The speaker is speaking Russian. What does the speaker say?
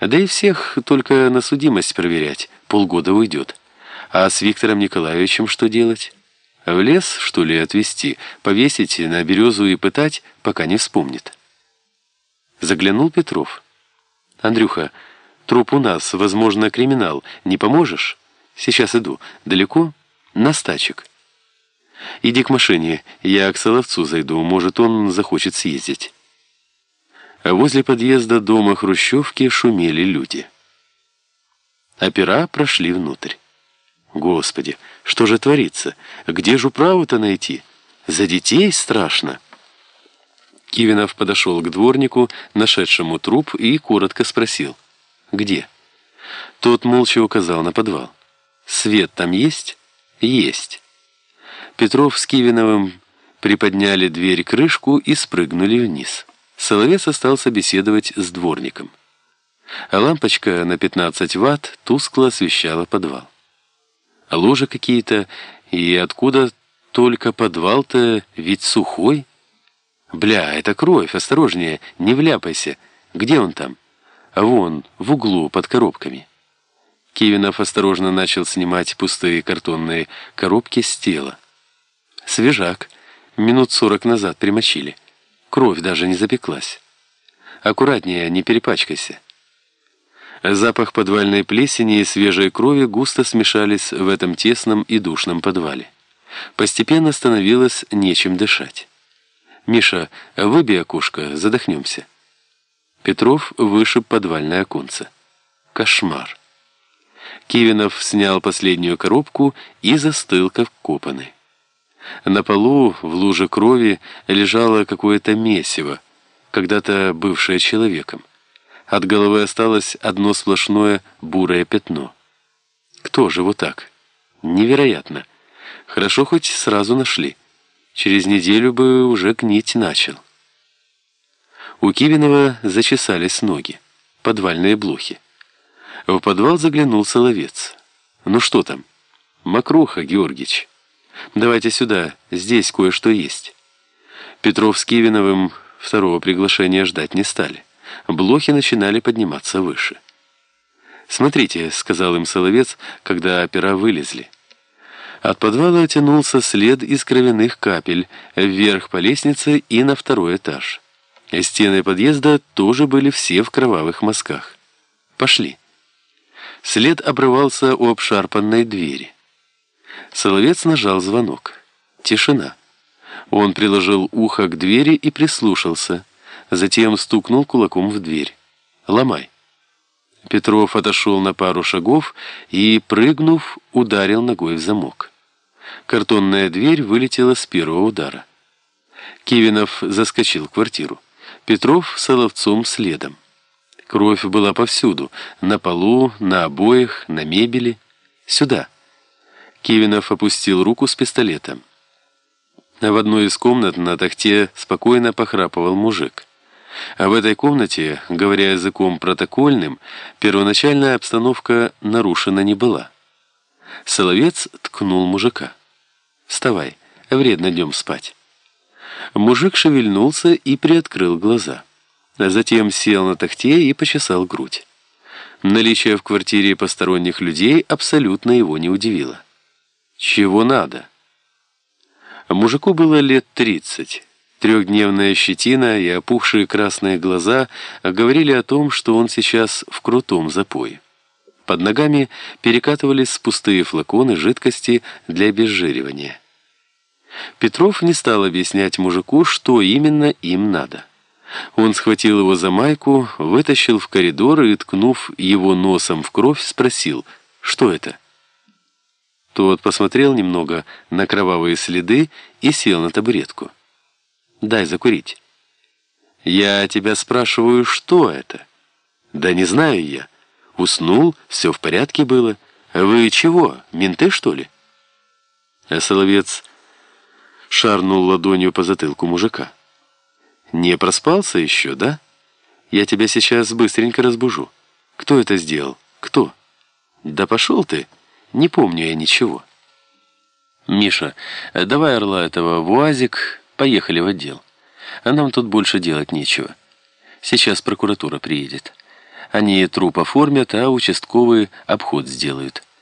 Да и всех только на судимость проверять. Полгода уйдет. А с Виктором Николаевичем что делать? В лес, что ли, отвезти, повесить на березу и пытать, пока не вспомнит. Заглянул Петров. «Андрюха, труп у нас, возможно, криминал. Не поможешь? Сейчас иду. Далеко? На стачек. Иди к машине, я к Соловцу зайду, может, он захочет съездить». А возле подъезда дома Хрущевки шумели люди. Опера прошли внутрь. Господи, что же творится? Где же управу-то найти? За детей страшно. Кивинов подошел к дворнику, нашедшему труп, и коротко спросил. «Где?» Тот молча указал на подвал. «Свет там есть?» «Есть». Петров с Кивиновым приподняли дверь-крышку и спрыгнули вниз. Соловец остался беседовать с дворником. А лампочка на 15 ватт тускло освещала подвал. Ложи какие-то, и откуда только подвал-то ведь сухой? Бля, это кровь, осторожнее, не вляпайся. Где он там? А вон, в углу, под коробками. Кивинов осторожно начал снимать пустые картонные коробки с тела. Свежак. Минут сорок назад примочили. Кровь даже не запеклась. Аккуратнее, не перепачкайся. Запах подвальной плесени и свежей крови густо смешались в этом тесном и душном подвале. Постепенно становилось нечем дышать. «Миша, выбей окошко, задохнемся». Петров вышиб подвальное оконце. Кошмар. Кивинов снял последнюю коробку и застыл, как копанный. На полу в луже крови лежало какое-то месиво, когда-то бывшее человеком. От головы осталось одно сплошное бурое пятно. Кто же вот так? Невероятно. Хорошо хоть сразу нашли. Через неделю бы уже гнить начал. У Кивинова зачесались ноги. Подвальные блохи. В подвал заглянул Соловец. «Ну что там?» «Мокруха, Георгич». Давайте сюда, здесь кое-что есть». Петров с Кивиновым второго приглашения ждать не стали. Блохи начинали подниматься выше. «Смотрите», — сказал им Соловец, когда опера вылезли. От подвала тянулся след из кровяных капель вверх по лестнице и на второй этаж. Стены подъезда тоже были все в кровавых мазках. «Пошли». След обрывался у обшарпанной двери. Соловец нажал звонок. Тишина. Он приложил ухо к двери и прислушался. Затем стукнул кулаком в дверь. «Ломай». Петров отошел на пару шагов и, прыгнув, ударил ногой в замок. Картонная дверь вылетела с первого удара. Кивинов заскочил в квартиру. Петров с Соловцом следом. Кровь была повсюду. На полу, на обоях, на мебели. «Сюда». Кивинов опустил руку с пистолетом. В одной из комнат на тахте спокойно похрапывал мужик. А в этой комнате, говоря языком протокольным, первоначальная обстановка нарушена не была. Соловец ткнул мужика. «Вставай, вредно днем спать». Мужик шевельнулся и приоткрыл глаза. Затем сел на тахте и почесал грудь. Наличие в квартире посторонних людей абсолютно его не удивило. Чего надо? Мужику было лет тридцать. Трехдневная щетина и опухшие красные глаза говорили о том, что он сейчас в крутом запое. Под ногами перекатывались пустые флаконы жидкости для обезжиривания. Петров не стал объяснять мужику, что именно им надо. Он схватил его за майку, вытащил в коридор и, ткнув его носом в кровь, спросил, что это? Тот посмотрел немного на кровавые следы и сел на табуретку. «Дай закурить». «Я тебя спрашиваю, что это?» «Да не знаю я. Уснул, все в порядке было. Вы чего, менты, что ли?» А Соловец шарнул ладонью по затылку мужика. «Не проспался еще, да? Я тебя сейчас быстренько разбужу. Кто это сделал? Кто?» «Да пошел ты!» Не помню я ничего. Миша, давай орла этого в УАЗик, поехали в отдел. А нам тут больше делать нечего. Сейчас прокуратура приедет. Они труп оформят, а участковый обход сделают.